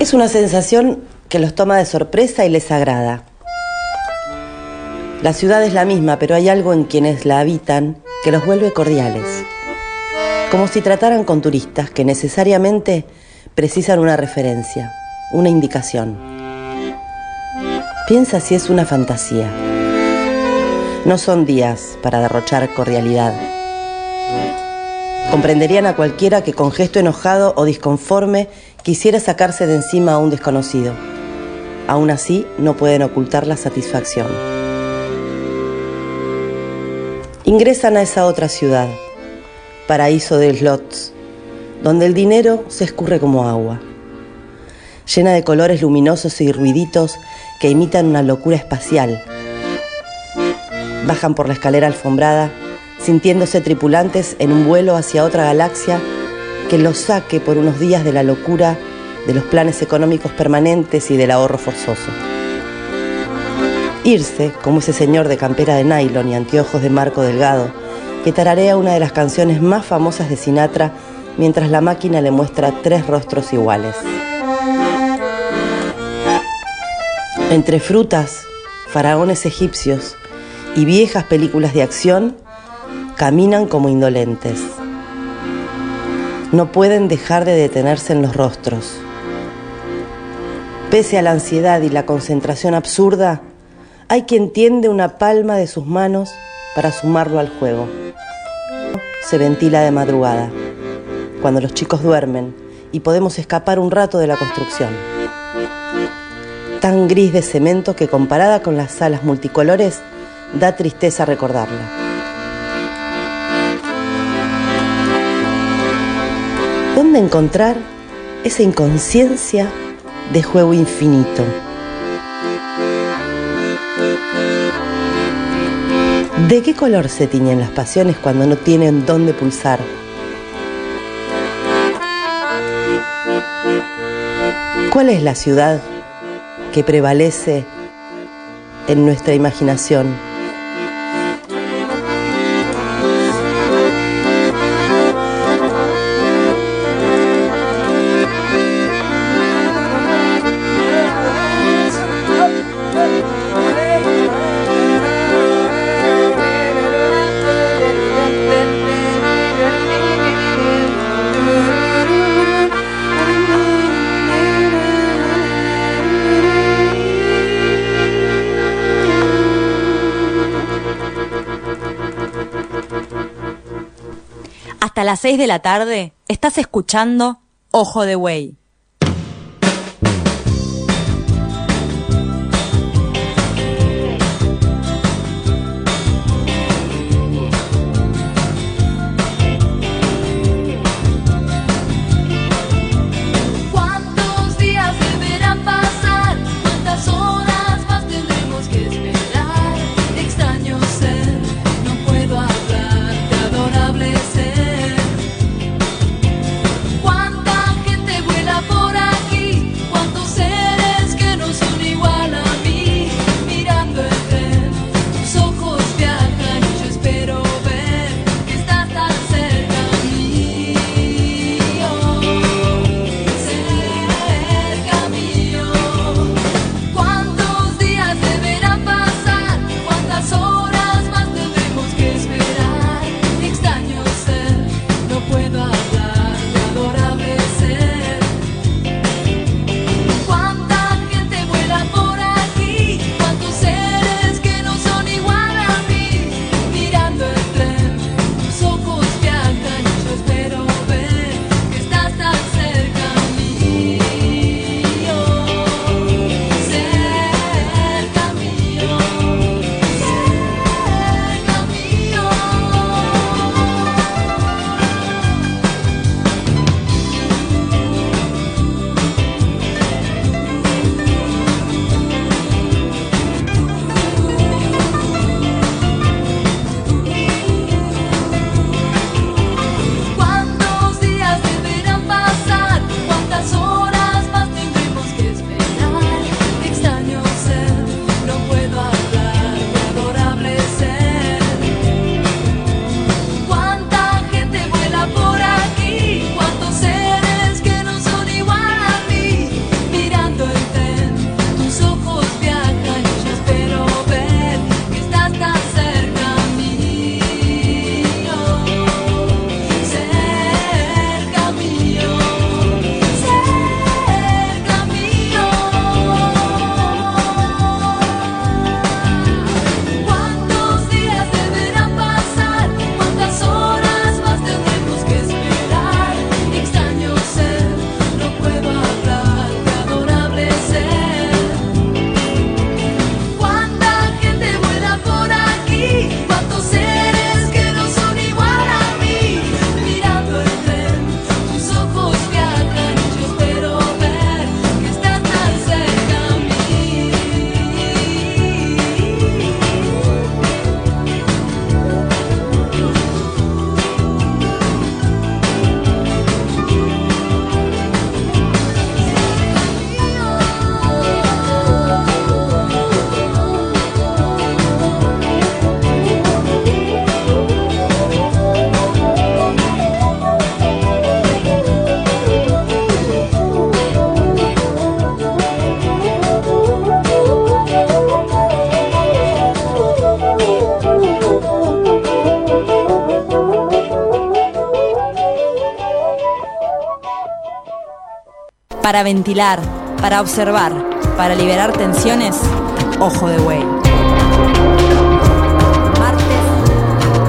Es una sensación que los toma de sorpresa y les agrada. La ciudad es la misma, pero hay algo en quienes la habitan que los vuelve cordiales. Como si trataran con turistas que necesariamente precisan una referencia, una indicación. Piensa si es una fantasía. No son días para derrochar cordialidad. Comprenderían a cualquiera que con gesto enojado o disconforme quisiera sacarse de encima a un desconocido. Aún así, no pueden ocultar la satisfacción. Ingresan a esa otra ciudad, paraíso de slots, donde el dinero se escurre como agua, llena de colores luminosos y ruiditos que imitan una locura espacial. Bajan por la escalera alfombrada, sintiéndose tripulantes en un vuelo hacia otra galaxia que los saque por unos días de la locura de los planes económicos permanentes y del ahorro forzoso. Irse, como ese señor de campera de nylon y anteojos de marco delgado, que tararea una de las canciones más famosas de Sinatra mientras la máquina le muestra tres rostros iguales. Entre frutas, faraones egipcios y viejas películas de acción, caminan como indolentes. No pueden dejar de detenerse en los rostros. Pese a la ansiedad y la concentración absurda, hay quien tiende una palma de sus manos para sumarlo al juego. Se ventila de madrugada, cuando los chicos duermen y podemos escapar un rato de la construcción. Tan gris de cemento que comparada con las salas multicolores da tristeza recordarla. ¿Dónde encontrar esa inconsciencia de juego infinito? ¿De qué color se tiñen las pasiones cuando no tienen dónde pulsar? ¿Cuál es la ciudad que prevalece en nuestra imaginación? Las 6 de la tarde estás escuchando Ojo de Güey. Para ventilar, para observar, para liberar tensiones, ojo de buey. Martes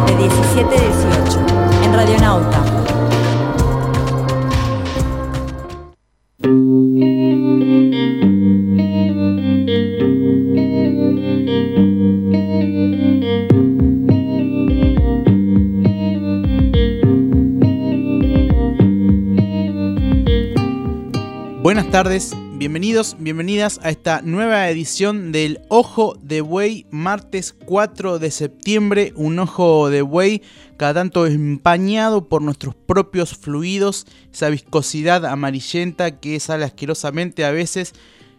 de 17 a 18 en Radionauta. Tardes, bienvenidos, bienvenidas a esta nueva edición del Ojo de Buey, martes 4 de septiembre, un ojo de buey cada tanto empañado por nuestros propios fluidos, esa viscosidad amarillenta que sale asquerosamente a veces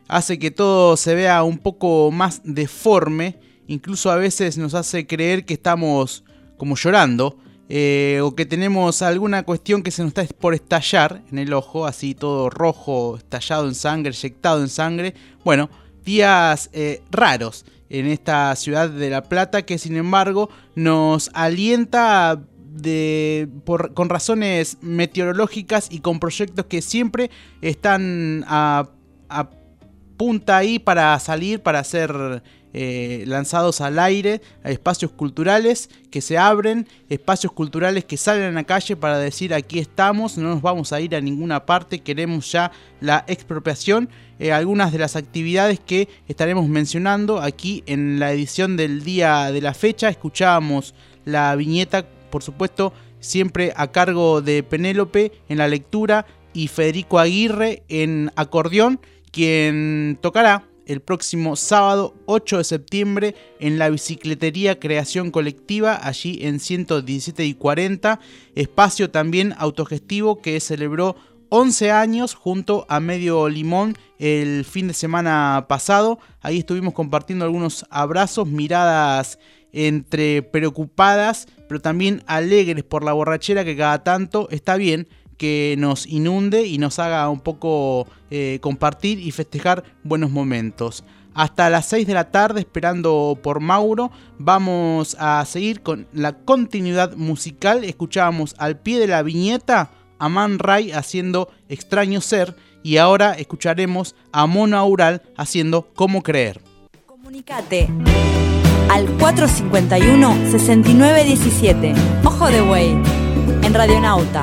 hace que todo se vea un poco más deforme, incluso a veces nos hace creer que estamos como llorando. Eh, o que tenemos alguna cuestión que se nos está por estallar en el ojo, así todo rojo, estallado en sangre, eyectado en sangre. Bueno, días eh, raros en esta ciudad de La Plata que sin embargo nos alienta de, con razones meteorológicas y con proyectos que siempre están a, a punta ahí para salir, para ser eh, lanzados al aire, espacios culturales que se abren, espacios culturales que salen a la calle para decir aquí estamos, no nos vamos a ir a ninguna parte, queremos ya la expropiación. Eh, algunas de las actividades que estaremos mencionando aquí en la edición del día de la fecha, escuchábamos la viñeta, por supuesto, siempre a cargo de Penélope en la lectura y Federico Aguirre en acordeón, quien tocará el próximo sábado 8 de septiembre en la bicicletería Creación Colectiva, allí en 117 y 40, espacio también autogestivo que celebró 11 años junto a Medio Limón el fin de semana pasado. Ahí estuvimos compartiendo algunos abrazos, miradas entre preocupadas, pero también alegres por la borrachera que cada tanto está bien que nos inunde y nos haga un poco eh, compartir y festejar buenos momentos. Hasta las 6 de la tarde, esperando por Mauro, vamos a seguir con la continuidad musical. Escuchábamos al pie de la viñeta a Man Ray haciendo Extraño Ser y ahora escucharemos a Mono Aural haciendo Cómo Creer. Comunicate al 451-6917. Ojo de buey en Radionauta.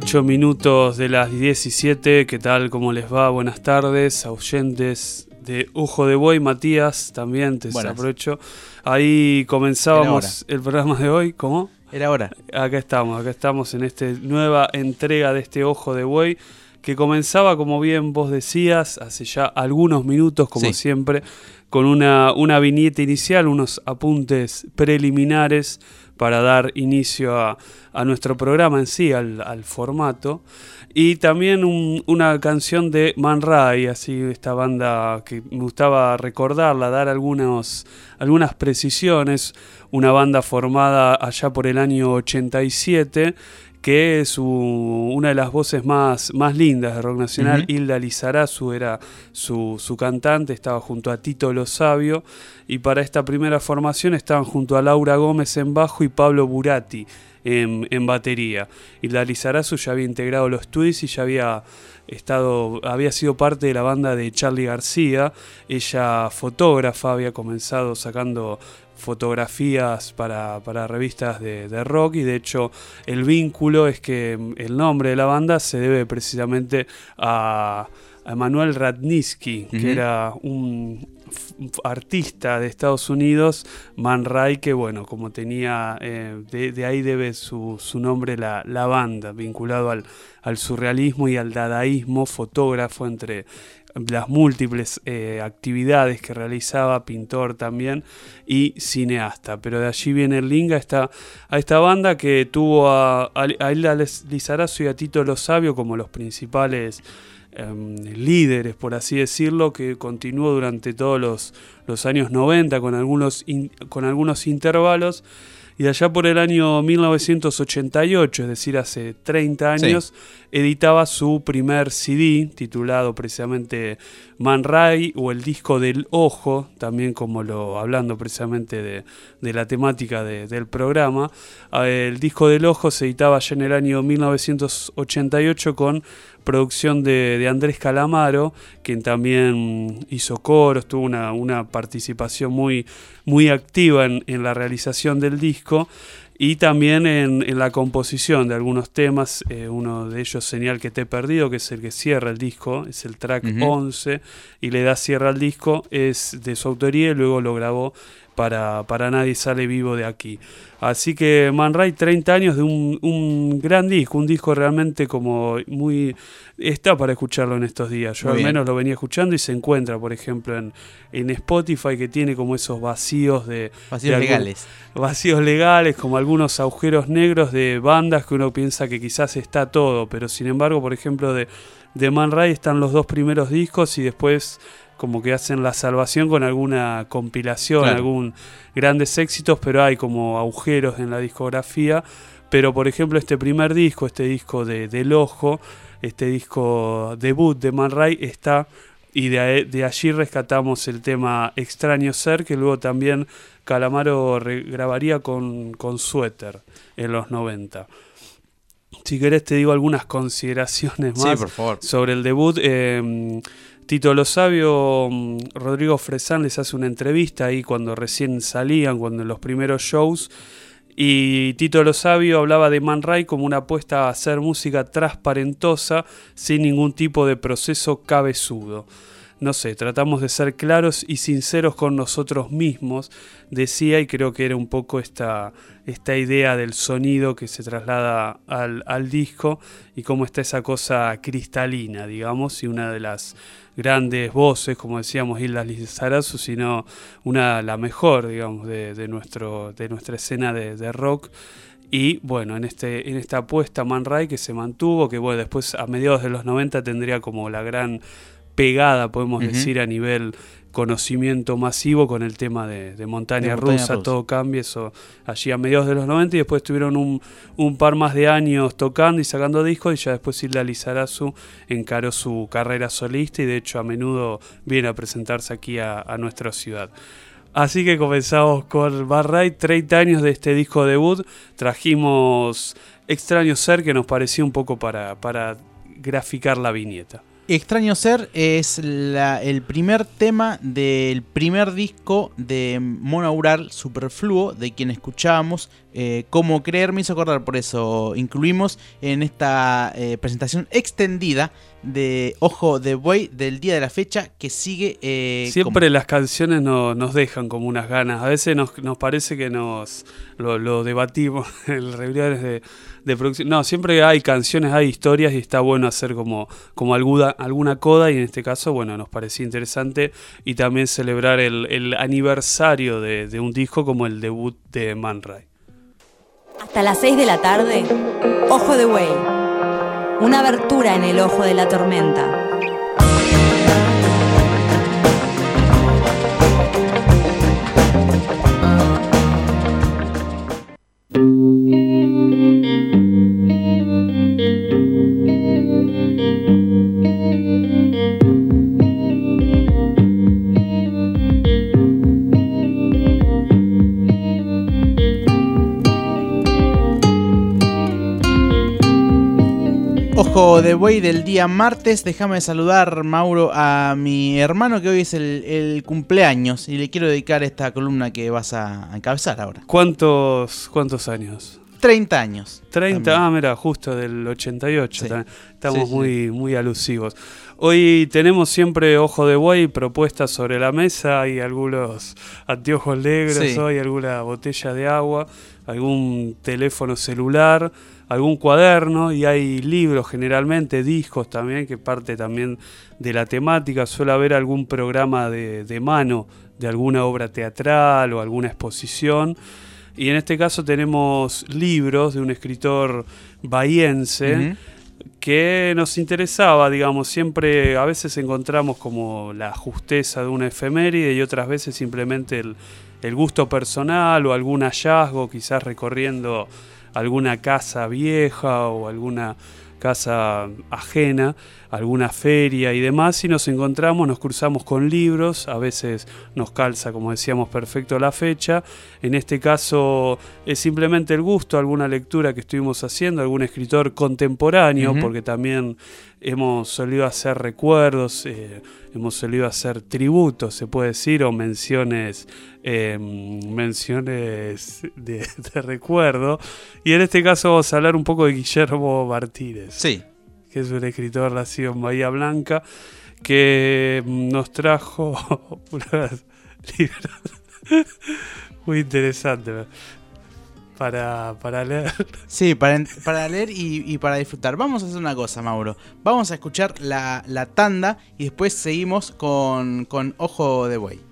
5190. 670 5190. Dieciocho minutos de las 17, ¿qué tal? ¿Cómo les va? Buenas tardes, oyentes de Ojo de Buey, Matías, también te Buenas. aprovecho. Ahí comenzábamos el programa de hoy, ¿cómo? Era hora. Acá estamos, acá estamos en esta nueva entrega de este Ojo de Buey que comenzaba, como bien vos decías, hace ya algunos minutos, como Sí. siempre, con una, una viñeta inicial, unos apuntes preliminares para dar inicio a, a nuestro programa en sí, al, al formato. Y también un- una canción de Man Ray, así esta banda que me gustaba recordarla, dar algunos, algunas precisiones. Una banda formada allá por el año 87, que es su- una de las voces más, más lindas de rock nacional. Hilda Lizarazu era su, su cantante, estaba junto a Tito Lo Sabio. Y para esta primera formación estaban junto a Laura Gómez en bajo y Pablo Burati en, en batería. Hilda Lizarazu ya había integrado los Twists y ya había estado, había sido parte de la banda de Charlie García. Ella fotógrafa, había comenzado sacando fotografías para, para revistas de, de rock y de hecho el vínculo es que el nombre de la banda se debe precisamente a, a Emanuel Radnitsky, que era un artista de Estados Unidos, Man Ray, que bueno, como tenía, eh, de, de ahí debe su, su nombre la, la banda, vinculado al, al surrealismo y al dadaísmo, fotógrafo entre las múltiples eh, actividades que realizaba, pintor también y cineasta. Pero de allí viene el link a esta, a esta banda que tuvo a, a, Hilda Lizarazu y a Tito Lo Sabio como los principales em, líderes, por así decirlo, que continuó durante todos los, los años 90 con algunos, in- con algunos intervalos. Y allá por el año 1988, es decir, hace 30 Sí. Editaba su primer CD titulado precisamente Man Ray o el disco del ojo, también como lo hablando precisamente de, la temática de- del programa. Eh, El disco del ojo se editaba ya en el año 1988 con producción de, de Andrés Calamaro, quien también hizo coros, tuvo una, una participación muy, muy activa en la realización del disco y también en, en la composición de algunos temas, eh, uno de ellos, Señal que te he perdido, que es el que cierra el disco, es el track Ujú. 11 y le da cierra al disco, es de su autoría y luego lo grabó para, para Nadie Sale Vivo de aquí. Así que Man Ray, 30 años de un, un gran disco, un disco realmente como muy... Está para escucharlo en estos días. Yo Muy al bien. menos lo venía escuchando y se encuentra, por ejemplo, en, en Spotify que tiene como esos vacíos de... Vacíos de algún- legales. vacíos legales, como algunos agujeros negros de bandas que uno piensa que quizás está todo, pero sin embargo, por ejemplo, de, de Man Ray están los dos primeros discos y después como que hacen la salvación con alguna compilación, Claro. algún grandes éxitos, pero hay como agujeros en la discografía. Pero por ejemplo, este primer disco, este disco de Del Ojo, este disco debut de Man Ray está y de, de allí rescatamos el tema Extraño Ser, que luego también Calamaro grabaría con, con Suéter en los 90. Si querés te digo algunas consideraciones Sí, más por favor. sobre el debut. eh, Tito Lo Sabio, mm, Rodrigo Fresán les hace una entrevista ahí cuando recién salían, cuando en los primeros shows. Y Tito Lo Sabio hablaba de Man Ray como una apuesta a hacer música transparentosa sin ningún tipo de proceso cabezudo. No sé, tratamos de ser claros y sinceros con nosotros mismos, decía, y creo que era un poco esta, esta idea del sonido que se traslada al, al disco y cómo está esa cosa cristalina, digamos, y una de las grandes voces, como decíamos, Hilda Lizarazu, sino una, la mejor, digamos, de, de nuestro, de nuestra escena de, rock. Y bueno, en, este, en esta apuesta Man Ray que se mantuvo, que bueno, después a mediados de los 90 tendría como la gran pegada, podemos decir, a nivel conocimiento masivo con el tema de, de montaña, De montaña rusa, rusa. todo cambia, eso allí a mediados de los 90 y después tuvieron un, un par más de años tocando y sacando discos y ya después Hilda Lizarazu encaró su carrera solista y de hecho a menudo viene a presentarse aquí a, a nuestra ciudad. Así que comenzamos con Bar Right, 30 años de este disco debut. Trajimos Extraño Ser, que nos pareció un poco para, para graficar la viñeta. Extraño Ser es la- el primer tema del primer disco de Monaural Superfluo, de quien escuchábamos. Eh, Como creer me hizo acordar, por eso incluimos en esta eh, presentación extendida de Ojo de Buey del día de la fecha que sigue. eh, Siempre las canciones no- nos dejan como unas ganas. A veces nos, nos parece que nos lo, lo debatimos en reuniones de, No, siempre hay canciones, hay historias y está bueno hacer como, como alguna, alguna coda. Y en este caso, bueno, nos parecía interesante. Y también celebrar el, el aniversario de, de un disco como el debut de Man Ray. Hasta las 6 de la tarde, Ojo de Buey. Una abertura en el ojo de la tormenta. Ojo de Buey del día martes. Déjame saludar, Mauro, a mi hermano que hoy es el, el cumpleaños y le quiero dedicar esta columna que vas a encabezar ahora. ¿Cuántos, cuántos años? 30 años. 30, También. ah, mira, justo del 88. Sí. también. Estamos Sí, sí. muy, muy alusivos. Hoy tenemos siempre ojo de buey, propuestas sobre la mesa, hay algunos anteojos negros, hoy alguna botella de agua, algún teléfono celular, algún cuaderno y hay libros generalmente, discos también, que parte también de la temática. Suele haber algún programa de, de mano de alguna obra teatral o alguna exposición. Y en este caso tenemos libros de un escritor bahiense que nos interesaba, digamos, siempre a veces encontramos como la justeza de una efeméride y otras veces simplemente el, el gusto personal o algún hallazgo, quizás recorriendo alguna casa vieja o alguna casa ajena, alguna feria y demás, y nos encontramos, nos cruzamos con libros, a veces nos calza, como decíamos, perfecto la fecha, en este caso es simplemente el gusto, alguna lectura que estuvimos haciendo, algún escritor contemporáneo, porque también hemos solido hacer recuerdos, eh, hemos solido hacer tributos, se puede decir, o menciones, eh, menciones de, de recuerdo. Y en este caso vamos a hablar un poco de Guillermo Martínez Sí. Es un escritor nacido en Bahía Blanca, que mm, nos trajo unos libros muy interesantes para, para leer. Sí, para, para leer y, y para disfrutar. Vamos a hacer una cosa, Mauro. Vamos a escuchar la, la tanda y después seguimos con, con Ojo de Buey.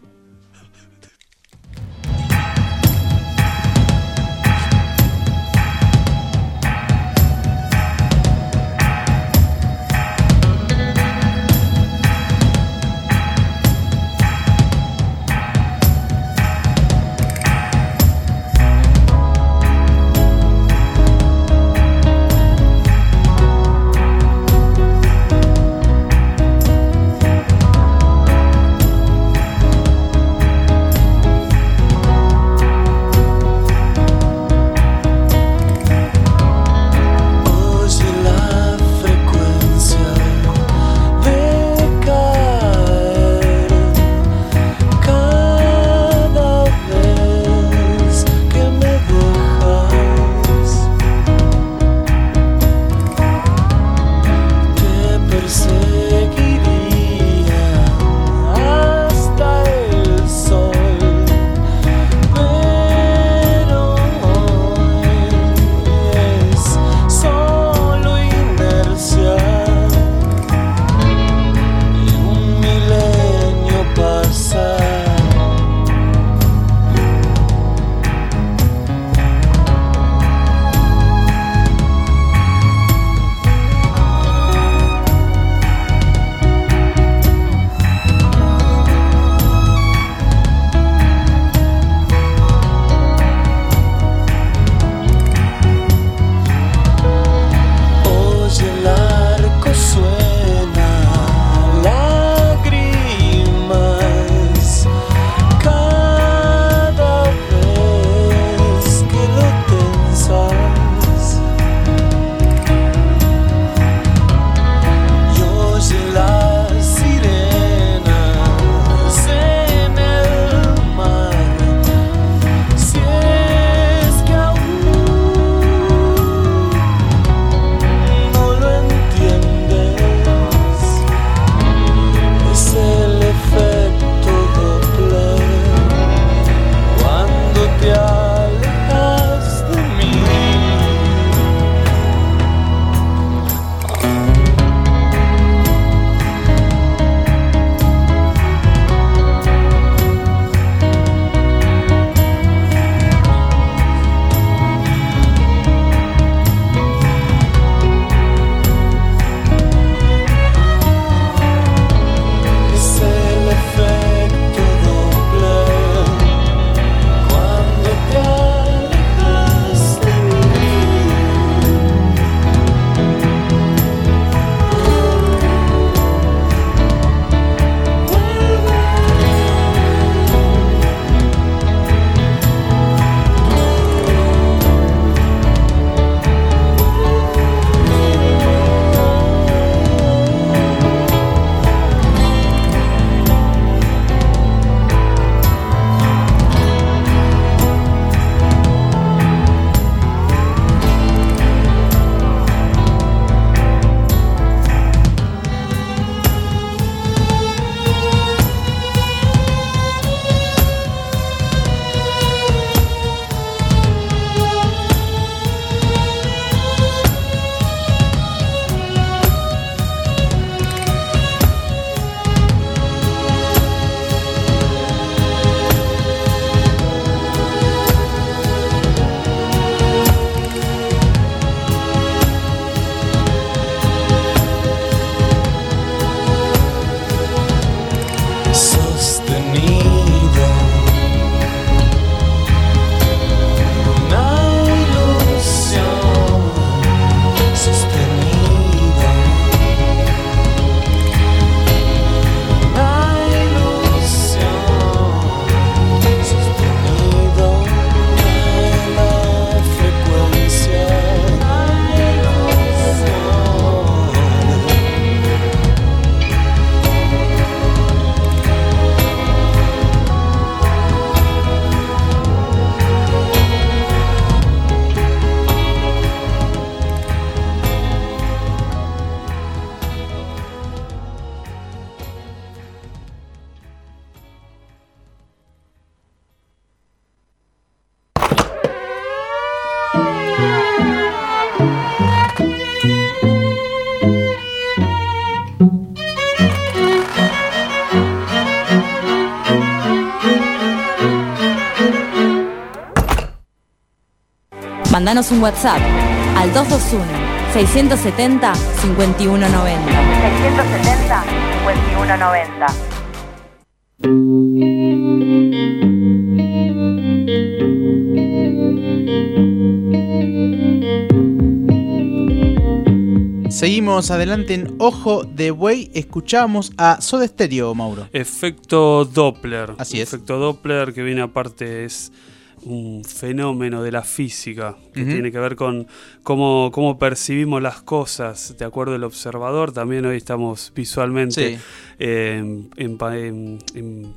Mándanos un WhatsApp al 221 670 5190. 670 5190. Seguimos adelante en Ojo de Buey. Escuchamos a Soda Stereo, Mauro. Efecto Doppler. Así es. Efecto Doppler que viene aparte es un fenómeno de la física que tiene que ver con cómo, cómo percibimos las cosas de acuerdo al observador. También hoy estamos visualmente Sí. eh, em- em-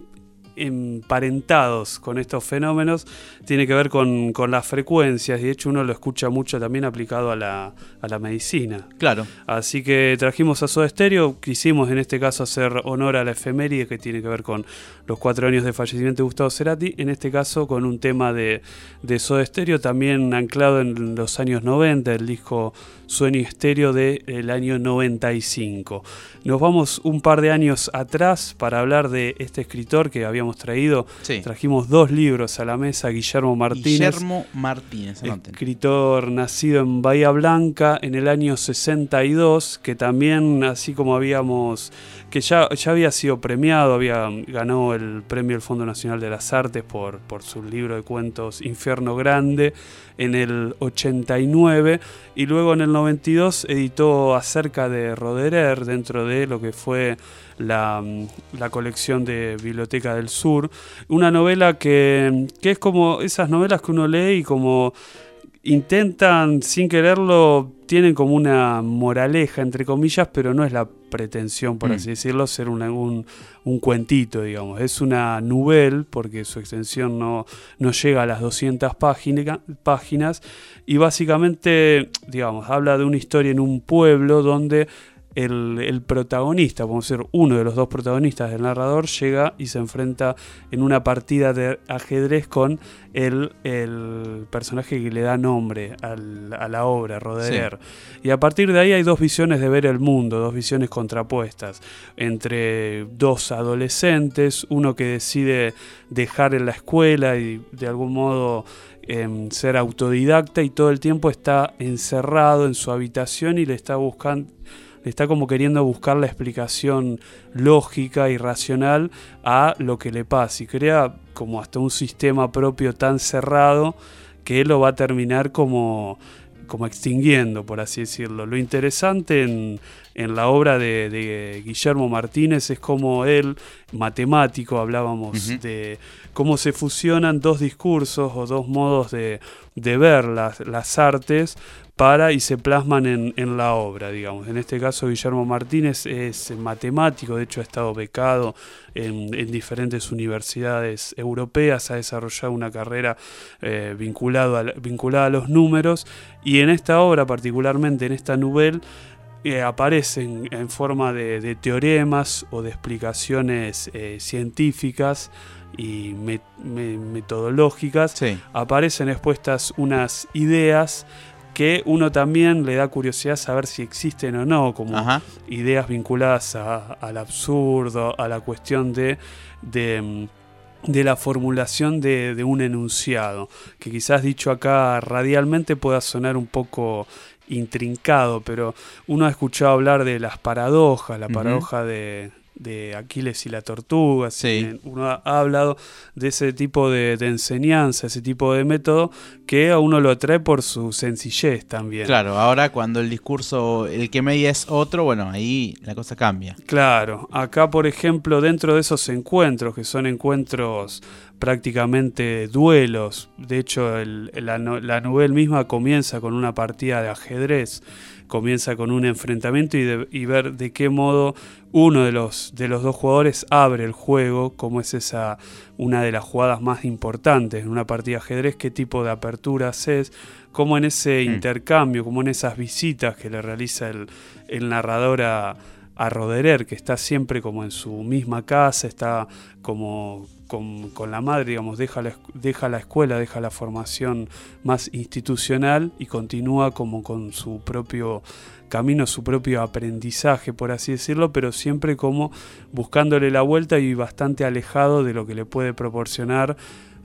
emparentados con estos fenómenos tiene que ver con, con las frecuencias y de hecho uno lo escucha mucho también aplicado a la, a la medicina. Claro. Así que trajimos a Soda Stereo, quisimos en este caso hacer honor a la efeméride que tiene que ver con los cuatro años de fallecimiento de Gustavo Cerati, en este caso con un tema de, de Soda Stereo también anclado en los años 90, el disco Sueño Estéreo del año 95. Nos vamos un par de años atrás para hablar de este escritor que habíamos traído. Sí. Trajimos dos libros a la mesa, Guillermo Martínez. Guillermo Martínez. Escritor nacido en Bahía Blanca en el año 62, que también, así como habíamos, que ya, ya había sido premiado, había ganó el premio del Fondo Nacional de las Artes por, por su libro de cuentos Infierno Grande en el 89 y luego en el 92 editó acerca de Roderer dentro de lo que fue la, la colección de Biblioteca del Sur, una novela que, que es como esas novelas que uno lee y como intentan sin quererlo, tienen como una moraleja, entre comillas, pero no es la pretensión, por Mm. así decirlo, ser una- un, un cuentito, digamos. Es una novela, porque su extensión no, no llega a las 200 página- páginas, y básicamente, digamos, habla de una historia en un pueblo donde el, el protagonista, vamos a decir, uno de los dos protagonistas del narrador, llega y se enfrenta en una partida de ajedrez con el, el personaje que le da nombre al- a la obra, Roderer. Y a partir de ahí hay dos visiones de ver el mundo, dos visiones contrapuestas, entre dos adolescentes, uno que decide dejar en la escuela y de algún modo em, ser autodidacta y todo el tiempo está encerrado en su habitación y le está buscando le está como queriendo buscar la explicación lógica y racional a lo que le pasa y crea como hasta un sistema propio tan cerrado que lo va a terminar como, como extinguiendo, por así decirlo. Lo interesante en, en la obra de, de Guillermo Martínez es como él, matemático, hablábamos de cómo se fusionan dos discursos o dos modos de, de ver las, las artes para y se plasman en, en la obra, digamos. En este caso, Guillermo Martínez es matemático, de hecho ha estado becado en, en diferentes universidades europeas, ha desarrollado una carrera eh, vinculado a la- vinculada a los números, y en esta obra, particularmente en esta novela, eh, aparecen en forma de, de teoremas o de explicaciones eh, científicas y me- me- metodológicas Sí. aparecen expuestas unas ideas que uno también le da curiosidad saber si existen o no, como Ajá. ideas vinculadas a- al absurdo, a la cuestión de, de, mm, de la formulación de, de un enunciado, que quizás dicho acá radialmente pueda sonar un poco intrincado, pero uno ha escuchado hablar de las paradojas, la paradoja de, de Aquiles y la tortuga, Sí. uno ha ha hablado de ese tipo de, de enseñanza, ese tipo de método, que a uno lo atrae por su sencillez también. Claro, ahora cuando el discurso, el que media es otro, bueno, ahí la cosa cambia. Claro, acá por ejemplo dentro de esos encuentros, que son encuentros prácticamente duelos, de hecho el- la, la novela misma comienza con una partida de ajedrez, comienza con un enfrentamiento y, de- y ver de qué modo uno de los, de los dos jugadores abre el juego, como es esa una de las jugadas más importantes en una partida de ajedrez, qué tipo de apertura haces, cómo en ese Mm. intercambio, como en esas visitas que le realiza el, el narrador a, a Roderer, que está siempre como en su misma casa, está como con, con la madre, digamos, deja la, deja la escuela, deja la formación más institucional y continúa como con su propio camino, su propio aprendizaje, por así decirlo, pero siempre como buscándole la vuelta y bastante alejado de lo que le puede proporcionar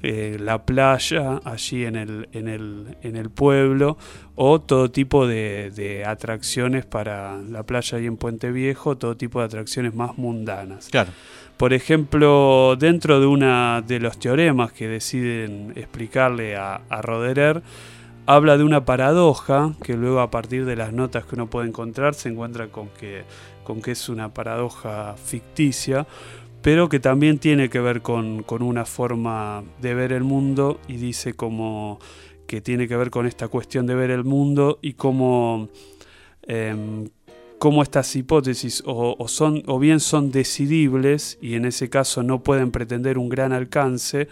eh, la playa allí en el, en, el, en el pueblo o todo tipo de, de atracciones para la playa ahí en Puente Viejo, todo tipo de atracciones más mundanas. Claro. Por ejemplo, dentro de una de los teoremas que deciden explicarle a, a Roderer, habla de una paradoja que luego a partir de las notas que uno puede encontrar se encuentra con que, con que es una paradoja ficticia, pero que también tiene que ver con, con una forma de ver el mundo y dice como que tiene que ver con esta cuestión de ver el mundo y cómo, em, cómo estas hipótesis o, o son, o bien son decidibles y en ese caso no pueden pretender un gran alcance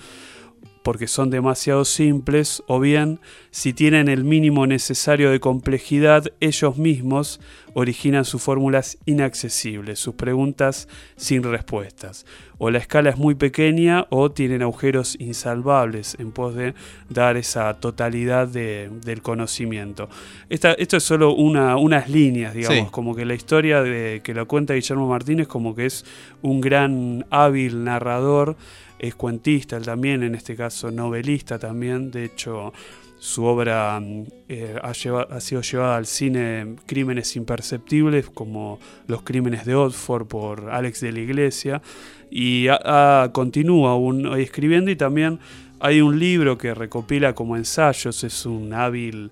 porque son demasiado simples, o bien, si tienen el mínimo necesario de complejidad, ellos mismos originan sus fórmulas inaccesibles, sus preguntas sin respuestas. O la escala es muy pequeña o tienen agujeros insalvables en pos de dar esa totalidad de- del conocimiento. Esta- esto es solo una, unas líneas, digamos, Sí. como que la historia de, que lo cuenta Guillermo Martínez como que es un gran hábil narrador es cuentista, él también, en este caso novelista también, de hecho su obra mm, eh, ha, lleva- ha sido llevada al cine Crímenes Imperceptibles, como Los Crímenes de Oxford por Alex de la Iglesia, y continúa aún hoy escribiendo y también hay un libro que recopila como ensayos, es un hábil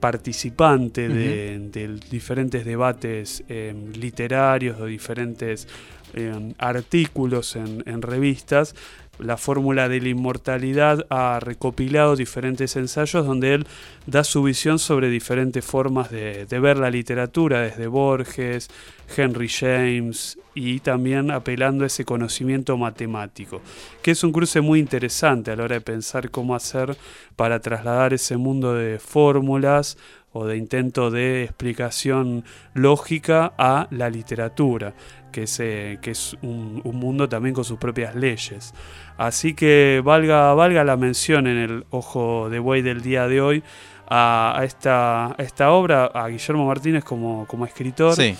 participante de, de diferentes debates eh, literarios o diferentes eh, artículos en, en revistas. La fórmula de la inmortalidad ha recopilado diferentes ensayos donde él da su visión sobre diferentes formas de, de ver la literatura, desde Borges, Henry James y también apelando a ese conocimiento matemático, que es un cruce muy interesante a la hora de pensar cómo hacer para trasladar ese mundo de fórmulas o de intento de explicación lógica a la literatura, que es, eh, que es un, un mundo también con sus propias leyes. Así que valga, valga la mención en el ojo de buey del día de hoy a, a esta, a esta obra, a Guillermo Martínez como, como escritor Sí.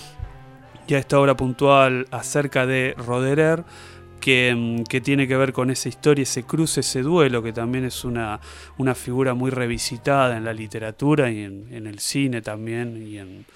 y a esta obra puntual acerca de Roderer, que, mm, que tiene que ver con esa historia, ese cruce, ese duelo, que también es una, una figura muy revisitada en la literatura y en, en el cine también, y en,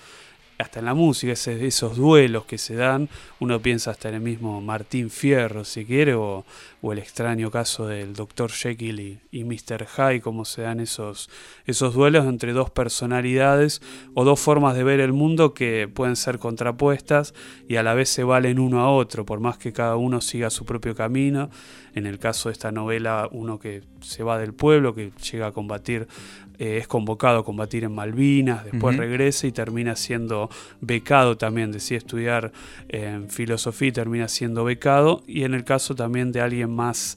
hasta en la música, esos duelos que se dan. Uno piensa hasta en el mismo Martín Fierro, si quiere, o, o el extraño caso del Dr. Jekyll y, y Mr. Hyde, cómo se dan esos, esos duelos entre dos personalidades o dos formas de ver el mundo que pueden ser contrapuestas y a la vez se valen uno a otro, por más que cada uno siga su propio camino. En el caso de esta novela, uno que se va del pueblo, que llega a combatir, eh, es convocado a combatir en Malvinas, después regresa y termina siendo becado también, decía estudiar en filosofía y termina siendo becado. Y en el caso también de alguien más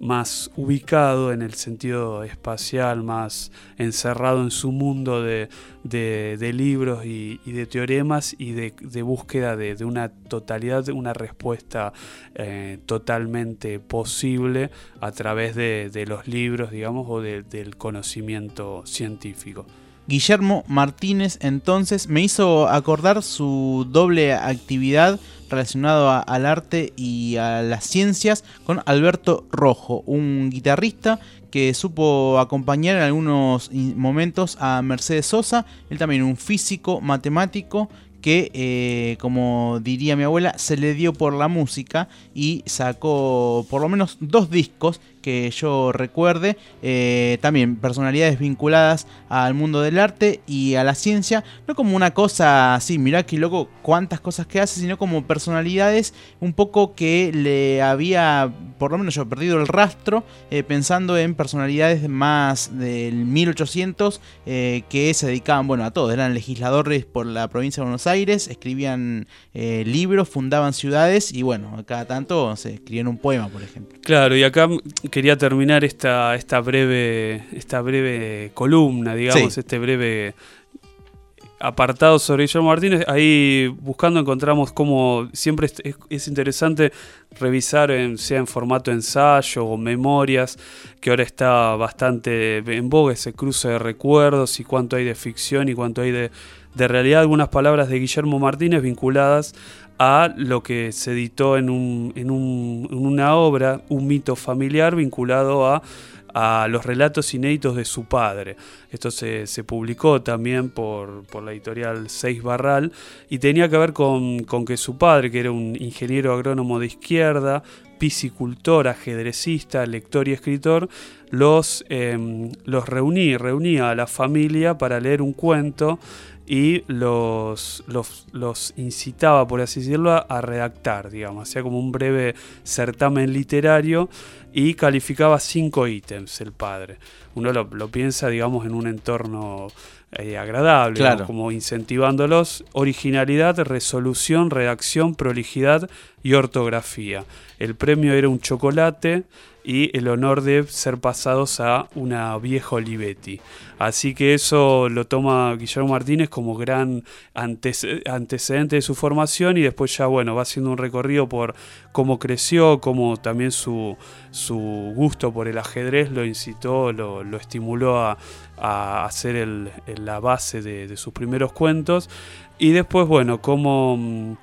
más ubicado en el sentido espacial, más encerrado en su mundo de, de- libros y, de teoremas y de, de búsqueda de, una totalidad, de una respuesta eh, totalmente posible a través de, los libros, digamos, o de- del conocimiento científico. Guillermo Martínez entonces me hizo acordar su doble actividad relacionado al arte y a las ciencias con Alberto Rojo, un guitarrista que supo acompañar en algunos momentos a Mercedes Sosa, él también un físico matemático que, eh, como diría mi abuela, se le dio por la música y sacó por lo menos dos discos que yo recuerde, eh, también personalidades vinculadas al mundo del arte y a la ciencia, no como una cosa así, mirá qué loco cuántas cosas que hace, sino como personalidades un poco que le había, por lo menos yo, perdido el rastro, eh, pensando en personalidades más del 1800 eh, que se dedicaban, bueno, a todo, eran legisladores por la provincia de Buenos Aires, escribían libros, fundaban ciudades y bueno, cada tanto se escribían un poema, por ejemplo. Claro, y acá quería terminar esta, esta breve, esta breve columna, digamos, Sí. este breve apartado sobre Guillermo Martínez, ahí buscando encontramos como siempre es, es- es interesante revisar en, sea en formato ensayo o memorias, que ahora está bastante en boga ese cruce de recuerdos y cuánto hay de ficción y cuánto hay de, de realidad, algunas palabras de Guillermo Martínez vinculadas a lo que se editó en, un- en un- una obra, un mito familiar vinculado a, a los relatos inéditos de su padre. Esto se, se publicó también por, por la editorial Seis Barral y tenía que ver con, con que su padre, que era un ingeniero agrónomo de izquierda, piscicultor, ajedrecista, lector y escritor, los, em, los reunía, reunía a la familia para leer un cuento y los, los, los incitaba, por así decirlo, a, redactar, digamos, hacía como un breve certamen literario y calificaba cinco ítems el padre. Uno lo, lo piensa, digamos, en un entorno eh, agradable, Claro. ¿no? como incentivándolos, originalidad, resolución, redacción, prolijidad y ortografía. El premio era un chocolate y el honor de ser pasados a una vieja Olivetti. Así que eso lo toma Guillermo Martínez como gran antece- antecedente de su formación y después ya bueno va haciendo un recorrido por cómo creció, cómo también su, su gusto por el ajedrez lo incitó, lo, estimuló a, hacer el- la base de, sus primeros cuentos y después bueno cómo... mm,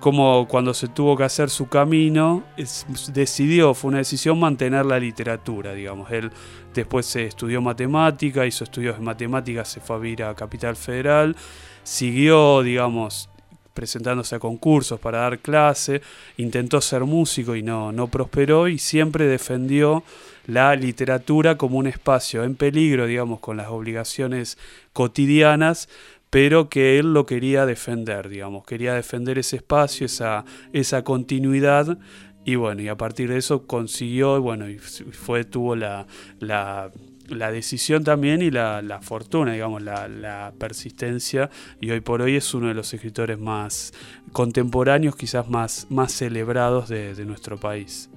como cuando se tuvo que hacer su camino, es- decidió, fue una decisión mantener la literatura, digamos. Él después se estudió matemática, hizo estudios de matemáticas, se fue a vivir a Capital Federal, siguió, digamos, presentándose a concursos para dar clase, intentó ser músico y no, no prosperó y siempre defendió la literatura como un espacio en peligro, digamos, con las obligaciones cotidianas, pero que él lo quería defender, digamos, quería defender ese espacio, esa, esa continuidad, y bueno, y a partir de eso consiguió, bueno, y fue, tuvo la, la, la decisión también y la, fortuna, digamos, la, persistencia, y hoy por hoy es uno de los escritores más contemporáneos, quizás más, más celebrados de, nuestro país.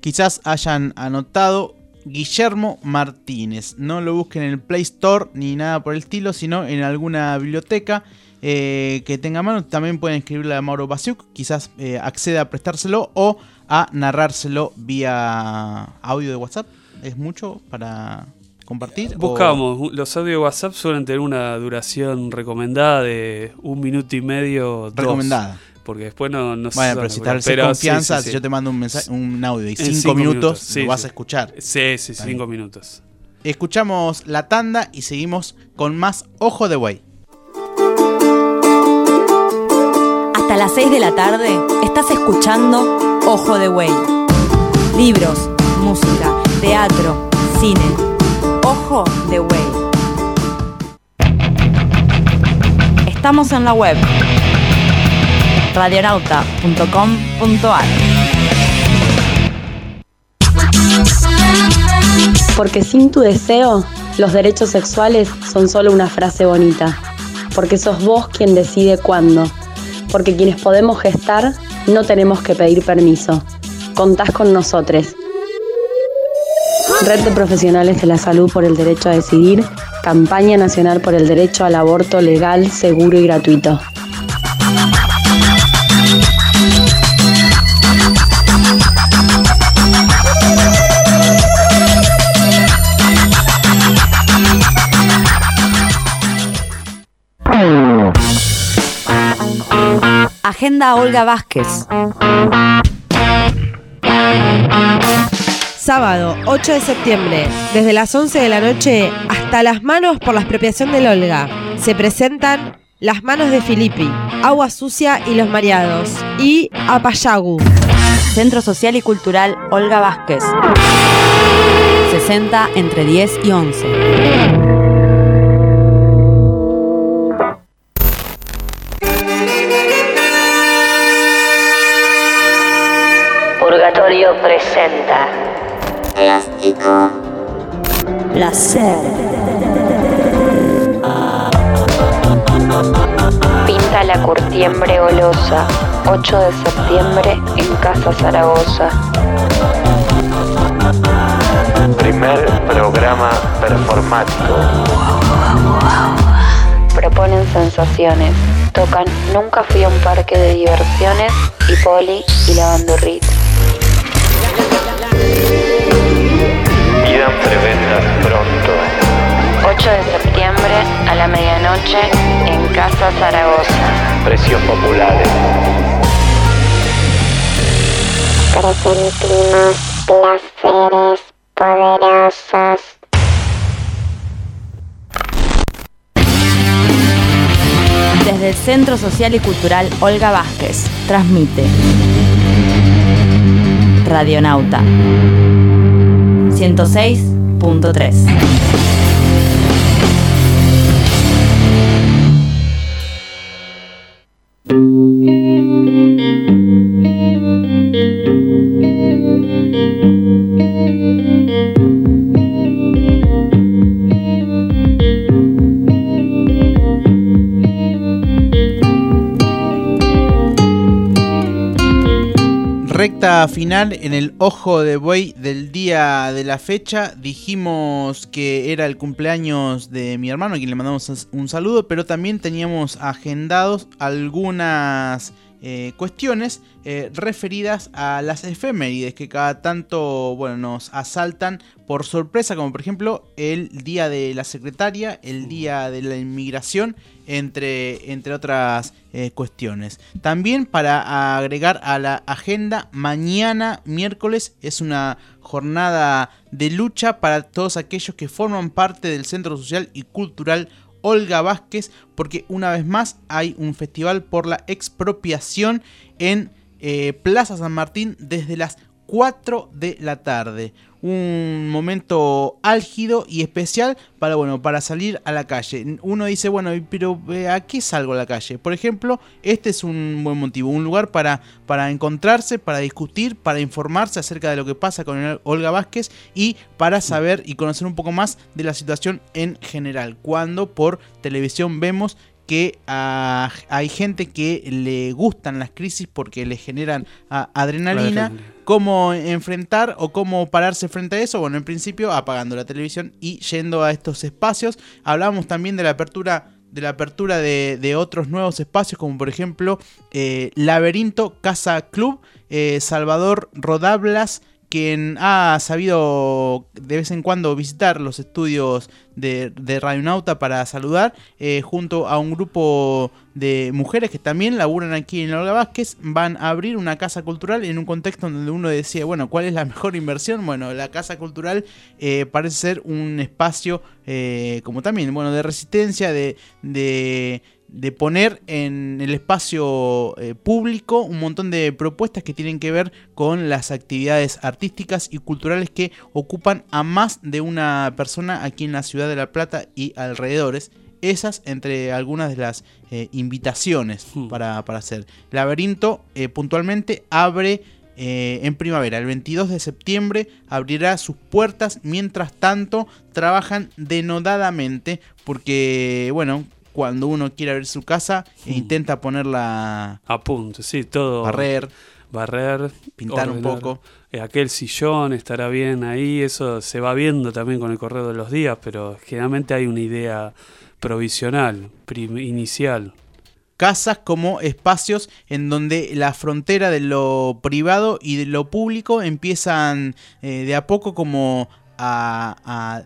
Quizás hayan anotado Guillermo Martínez. No lo busquen en el Play Store ni nada por el estilo, sino en alguna biblioteca eh, que tenga mano. También pueden escribirle a Mauro Basiuk, quizás eh, acceda a prestárselo o a narrárselo vía audio de WhatsApp. ¿Es mucho para compartir? o- Buscamos, los audios de WhatsApp suelen tener una duración recomendada de un minuto y medio. dos, Recomendada. porque después no, no Bueno, se pero si tal sí, confianza, sí, si sí. yo te mando un mensaje, un audio En 5 cinco minutos, minutos, sí, lo vas a escuchar. Sí, sí, cinco minutos. Escuchamos la tanda y seguimos con más Ojo de Buey. Hasta las 6 de la tarde estás escuchando Ojo de Buey. Libros, música, teatro, cine. Estamos en la web radionauta.com.ar. Porque sin tu deseo, los derechos sexuales son solo una frase bonita. Porque sos vos quien decide cuándo. Porque quienes podemos gestar, no tenemos que pedir permiso. Contás con nosotros. Red de Profesionales de la Salud por el Derecho a Decidir, Campaña Nacional por el Derecho al Aborto Legal, Seguro y Gratuito. Agenda Olga Vázquez. Sábado 8 de septiembre, desde las 11 de la noche hasta las manos por la expropiación del Olga. Se presentan Las manos de Filippi, Agua Sucia y los Mareados y Apayagu. Centro Social y Cultural Olga Vázquez. 60 entre 10 y 11. Pinta la curtiembre golosa. 8 de septiembre en Casa Zaragoza. Primer programa performático. te ponen sensaciones. Tocan Nunca fui a un parque de diversiones y Poli y la bandurrita. Pidan prebendas pronto. 8 de septiembre a la medianoche en Casa Zaragoza. Precios populares. Presentinos placeres poderosos. Desde el Centro Social y Cultural Olga Vázquez, transmite Radionauta 106.3. Final en el ojo de buey del día de la fecha. Dijimos que era el cumpleaños de mi hermano, a quien le mandamos un saludo, pero también teníamos agendados algunas eh, cuestiones eh, referidas a las efemérides que cada tanto bueno, nos asaltan por sorpresa, como por ejemplo el Día de la Secretaria, el Día de la Inmigración, entre, entre otras eh, cuestiones. También para agregar a la agenda, mañana miércoles es una jornada de lucha para todos aquellos que forman parte del Centro Social y Cultural Olga Vázquez, porque una vez más hay un festival por la expropiación en eh, Plaza San Martín desde las 4 de la tarde. Un momento álgido y especial para, bueno, para salir a la calle. Uno dice, bueno, pero eh, ¿a qué salgo a la calle? Por ejemplo, este es un buen motivo, un lugar para, para encontrarse, para discutir, para informarse acerca de lo que pasa con Olga Vázquez y para saber y conocer un poco más de la situación en general. Cuando por televisión vemos que ah, hay gente que le gustan las crisis porque le generan ah, adrenalina. Adrenalina. ¿Cómo enfrentar o cómo pararse frente a eso? Bueno, en principio apagando la televisión y yendo a estos espacios. Hablamos también de la apertura de la apertura de, de otros nuevos espacios como por ejemplo eh, Laberinto Casa Club, eh, Salvador Rodablas, quien ha sabido de vez en cuando visitar los estudios de, de Radionauta para saludar, eh, junto a un grupo de mujeres que también laburan aquí en Olga Vázquez, van a abrir una casa cultural en un contexto donde uno decía, bueno, ¿cuál es la mejor inversión? Bueno, la casa cultural eh, parece ser un espacio eh, como también, bueno, de resistencia, de, de, de poner en el espacio eh, público un montón de propuestas que tienen que ver con las actividades artísticas y culturales que ocupan a más de una persona aquí en la ciudad de La Plata y alrededores. Esas entre algunas de las eh, invitaciones Hmm. para, para hacer. Laberinto eh, puntualmente abre eh, en primavera. El 22 de septiembre abrirá sus puertas. Mientras tanto, trabajan denodadamente porque, bueno, cuando uno quiere abrir su casa e Hmm. intenta ponerla A punto, sí, todo. barrer, Barrer. pintar un poco. Eh, aquel sillón estará bien ahí, eso se va viendo también con el correo de los días, pero generalmente hay una idea provisional, inicial. casas como espacios en donde la frontera de lo privado y de lo público empiezan eh, de a poco como a, a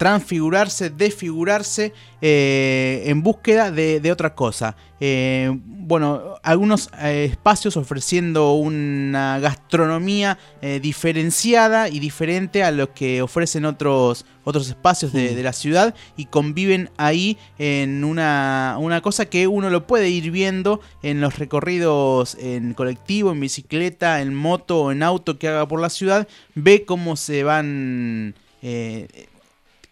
transfigurarse, desfigurarse eh, en búsqueda de, de otra cosa. Eh, bueno, algunos eh, espacios ofreciendo una gastronomía diferenciada y diferente a lo que ofrecen otros, otros espacios de, de la ciudad y conviven ahí en una, una cosa que uno lo puede ir viendo en los recorridos en colectivo, en bicicleta, en moto o en auto que haga por la ciudad, ve cómo se van... eh,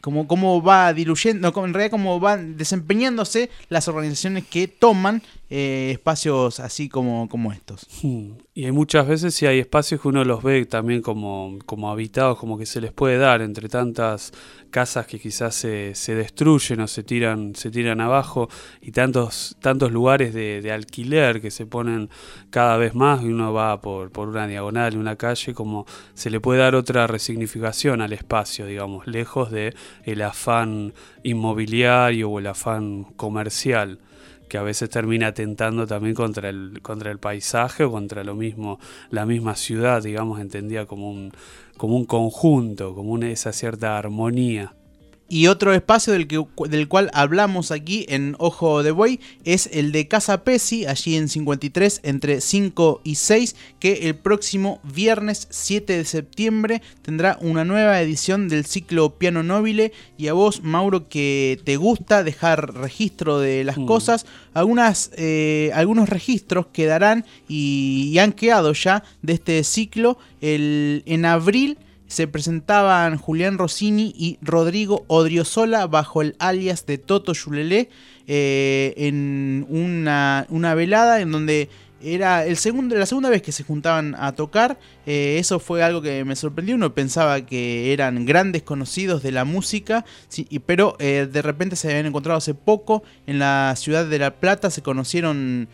cómo, cómo va diluyendo, en realidad cómo van desempeñándose las organizaciones que toman eh, espacios así como, como estos. Hmm. Y hay muchas veces sí hay espacios que uno los ve también como, como habitados, como que se les puede dar entre tantas casas que quizás se, se destruyen o se tiran, se tiran abajo y tantos, tantos lugares de, de alquiler que se ponen cada vez más y uno va por, por una diagonal, una calle, como se le puede dar otra resignificación al espacio, digamos, lejos de el afán inmobiliario o el afán comercial que a veces termina atentando también contra el, contra el paisaje o contra lo mismo, la misma ciudad, digamos, entendida como un, como un conjunto, como una, esa cierta armonía. Y otro espacio del, que, del cual hablamos aquí en Ojo de Buey es el de Casa Pesi, allí en 53, entre 5 y 6, que el próximo viernes 7 de septiembre tendrá una nueva edición del ciclo Piano Nobile. Y a vos, Mauro, que te gusta dejar registro de las Mm. cosas, algunas, eh, algunos registros quedarán y, y han quedado ya de este ciclo. El, en abril se presentaban Julián Rossini y Rodrigo Odriozola bajo el alias de Toto Yulelé eh, en una, una velada en donde era el segundo, la segunda vez que se juntaban a tocar. eh, eso fue algo que me sorprendió. Uno pensaba que eran grandes conocidos de la música, y- pero eh, de repente se habían encontrado hace poco en la ciudad de La Plata. Se conocieron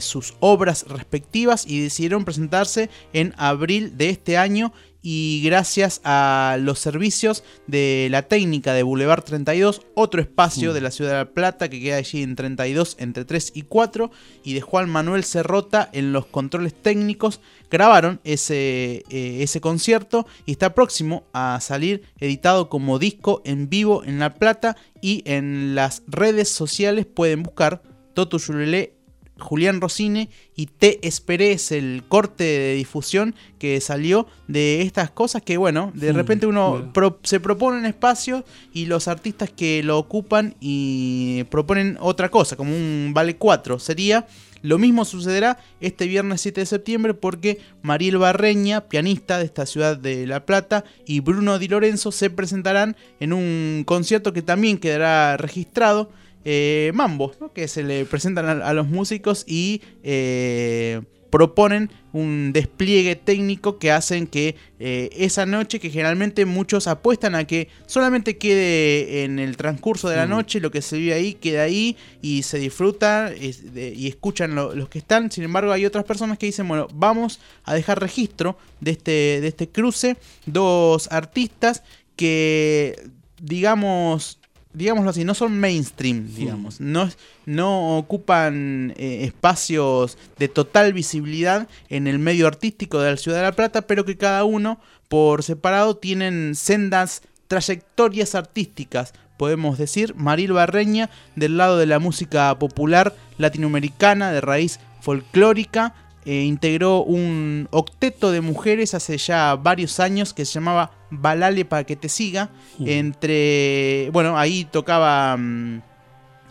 sus obras respectivas y decidieron presentarse en abril de este año y gracias a los servicios de la técnica de Boulevard 32, otro espacio Mm. de la ciudad de La Plata que queda allí en 32 entre 3 y 4 y de Juan Manuel Cerrota en los controles técnicos, grabaron ese, eh, ese concierto y está próximo a salir editado como disco en vivo en La Plata y en las redes sociales pueden buscar Toto Yulelé Julián Rossini y Te Esperé es el corte de difusión que salió de estas cosas que bueno, de repente uno bueno. pro- se propone un espacio y los artistas que lo ocupan y proponen otra cosa, como un vale 4 sería. Lo mismo sucederá este viernes 7 de septiembre porque Mariel Barreña, pianista de esta ciudad de La Plata, y Bruno Di Lorenzo se presentarán en un concierto que también quedará registrado eh, Mambo, ¿no? que se le presentan a, a los músicos y eh, proponen un despliegue técnico que hacen que eh, esa noche, que generalmente muchos apuestan a que solamente quede en el transcurso de la Mm. noche, lo que se vive ahí queda ahí y se disfruta de- y escuchan lo- los que están. Sin embargo, hay otras personas que dicen, bueno, vamos a dejar registro de este, de este cruce. Dos artistas que, digamos, digámoslo así, no son mainstream, digamos. No, no ocupan eh, espacios de total visibilidad en el medio artístico de la ciudad de La Plata, pero que cada uno por separado tienen sendas trayectorias artísticas. Podemos decir, Maril Barreña del lado de la música popular latinoamericana de raíz folclórica, eh, integró un octeto de mujeres hace ya varios años que se llamaba Balale para que te siga. Entre. Bueno, ahí tocaba. mm,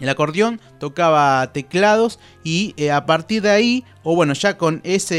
el acordeón, tocaba teclados y eh, a partir de ahí, o bueno, ya con ese,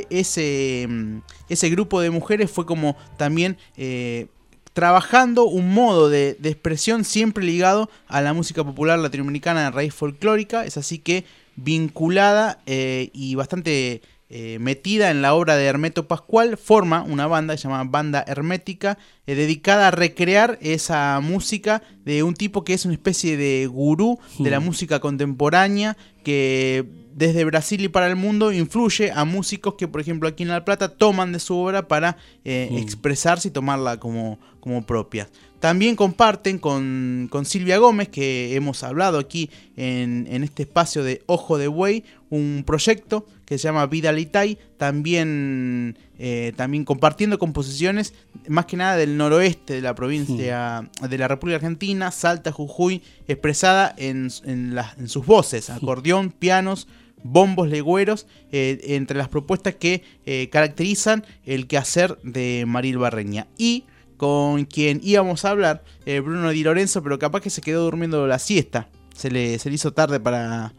e- ese, mm, ese grupo de mujeres fue como también eh, trabajando un modo de, de expresión siempre ligado a la música popular latinoamericana de raíz folclórica, es así que vinculada eh, y bastante eh, metida en la obra de Hermeto Pascual, forma una banda llamada Banda Hermética, eh, dedicada a recrear esa música de un tipo que es una especie de gurú de la Mm. música contemporánea, que desde Brasil y para el mundo influye a músicos que, por ejemplo, aquí en La Plata toman de su obra para eh, Mm. expresarse y tomarla como, como propia. También comparten con, con Silvia Gómez, que hemos hablado aquí en, en este espacio de Ojo de Buey, un proyecto que se llama Vida Litay, también, eh, también compartiendo composiciones más que nada del noroeste de la provincia de la República Argentina, Salta, Jujuy, expresada en, en sus voces, acordeón, pianos, bombos legüeros, eh, entre las propuestas que eh, caracterizan el quehacer de Maril Barreña. Y con quien íbamos a hablar, eh, Bruno Di Lorenzo, pero capaz que se quedó durmiendo la siesta. Se le, se le hizo tarde para,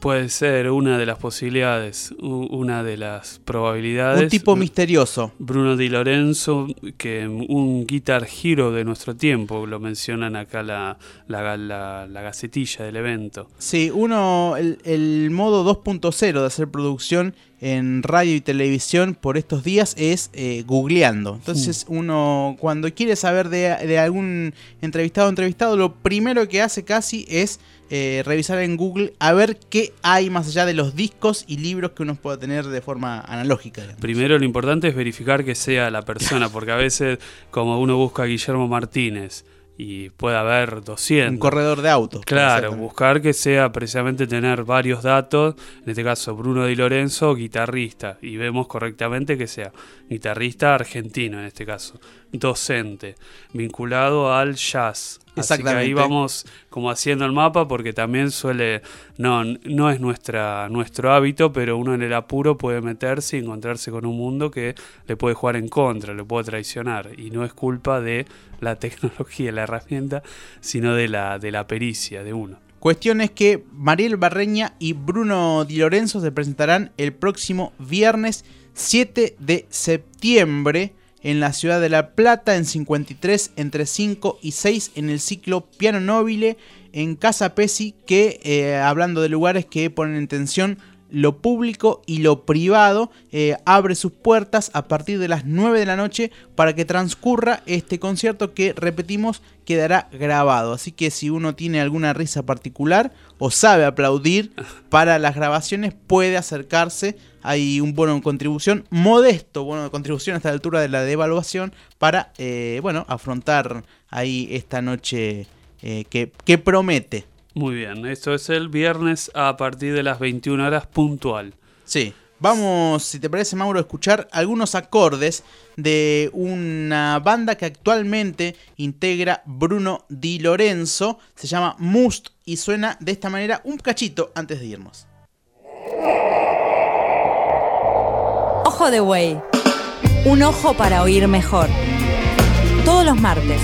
Puede ser una de las posibilidades, una de las probabilidades. Un tipo misterioso. Bruno Di Lorenzo, que un guitar hero de nuestro tiempo, lo mencionan acá la, la, la- la gacetilla del evento. Sí, uno, el, el modo 2.0 de hacer producción en radio y televisión por estos días es eh, googleando. Entonces uno cuando quiere saber de, de algún entrevistado o entrevistado, lo primero que hace casi es eh, revisar en Google a ver qué hay más allá de los discos y libros que uno pueda tener de forma analógica. digamos. Primero lo importante es verificar que sea la persona, porque a veces como uno busca a Guillermo Martínez y puede haber 200. Un corredor de autos. Claro, buscar que sea precisamente tener varios datos, en este caso Bruno Di Lorenzo, guitarrista, y vemos correctamente que sea guitarrista argentino en este caso, docente, vinculado al jazz. Así que ahí vamos como haciendo el mapa porque también suele, no, no es nuestra, nuestro hábito, pero uno en el apuro puede meterse y encontrarse con un mundo que le puede jugar en contra, le puede traicionar. Y no es culpa de la tecnología, la herramienta, sino de la, de la pericia de uno. Cuestión es que Mariel Barreña y Bruno Di Lorenzo se presentarán el próximo viernes 7 de septiembre en la ciudad de La Plata, en 53, entre 5 y 6, en el ciclo Piano Nobile, en Casa Pesi, que eh, hablando de lugares que ponen en tensión lo público y lo privado, eh, abre sus puertas a partir de las 9 de la noche para que transcurra este concierto que, repetimos, quedará grabado. Así que si uno tiene alguna risa particular o sabe aplaudir para las grabaciones, puede acercarse. Hay un bono de contribución, modesto bono de contribución hasta la altura de la devaluación, para, eh, bueno, afrontar ahí esta noche eh, que, que promete. Muy bien, esto es el viernes a partir de las 21 horas puntual. Sí. Vamos, si te parece, Mauro, a escuchar algunos acordes de una banda que actualmente integra Bruno Di Lorenzo. Se llama Must y suena de esta manera un cachito antes de irnos. Ojo de Buey. Un ojo para oír mejor. Todos los martes,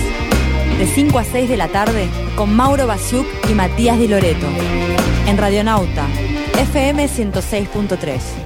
de 5 a 6 de la tarde, con Mauro Basiuk y Matías Di Loreto. En Radionauta, FM 106.3.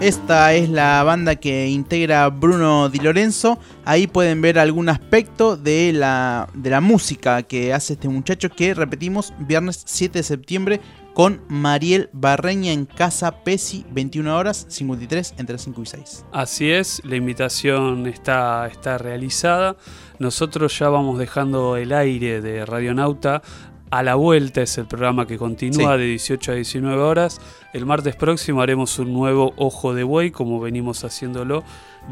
Esta es la banda que integra Bruno Di Lorenzo. Ahí pueden ver algún aspecto de la, de la música que hace este muchacho que repetimos viernes 7 de septiembre con Mariel Barreña en Casa Pesi, 21 horas 53 entre 5 y 6. Así es, la invitación está, está realizada. Nosotros ya vamos dejando el aire de Radionauta. A la vuelta es el programa que continúa Sí. de 18 a 19 horas. El martes próximo haremos un nuevo Ojo de Buey, como venimos haciéndolo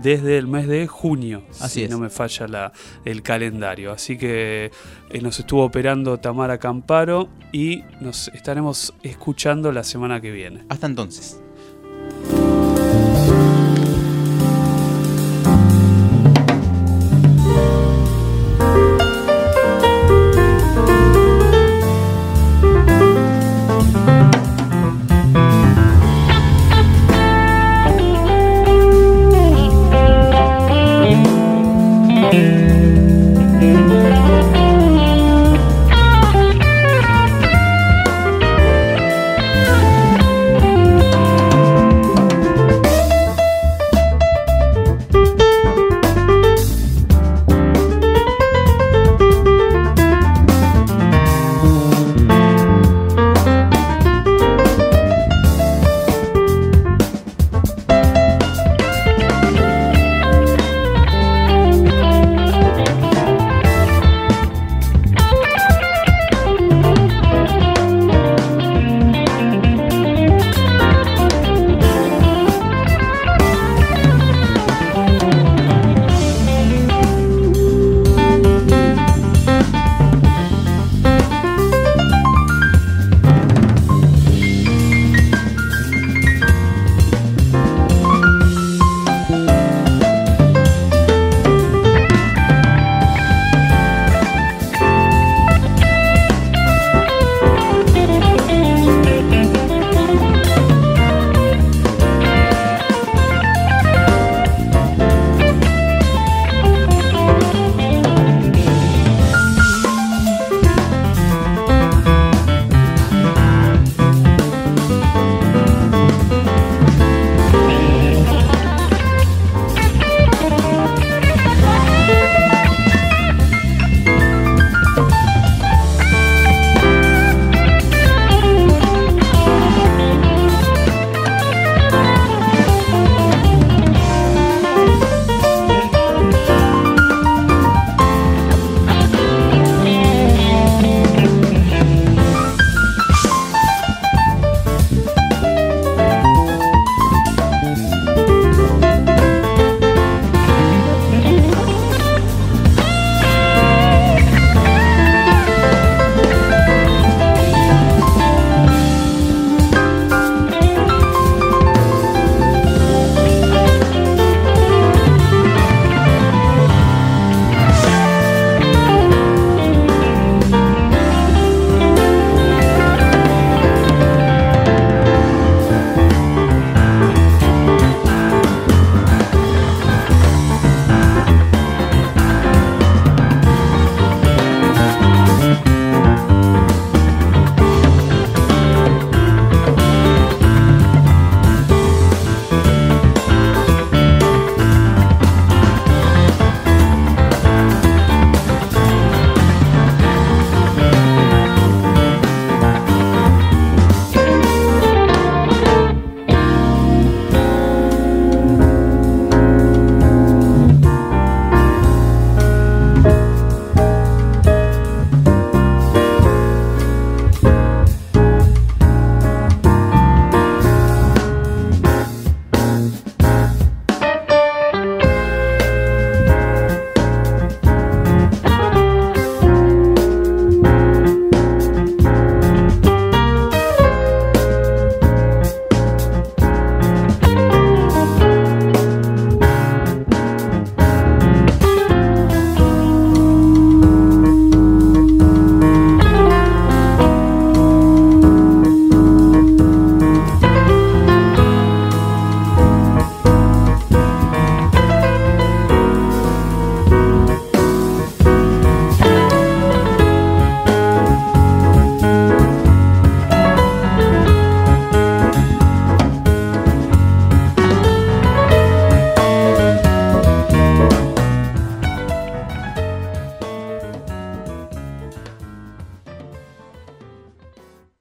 desde el mes de junio. Así si es. no me falla la- el calendario. Así que eh, nos estuvo operando Tamara Camparo y nos estaremos escuchando la semana que viene. Hasta entonces.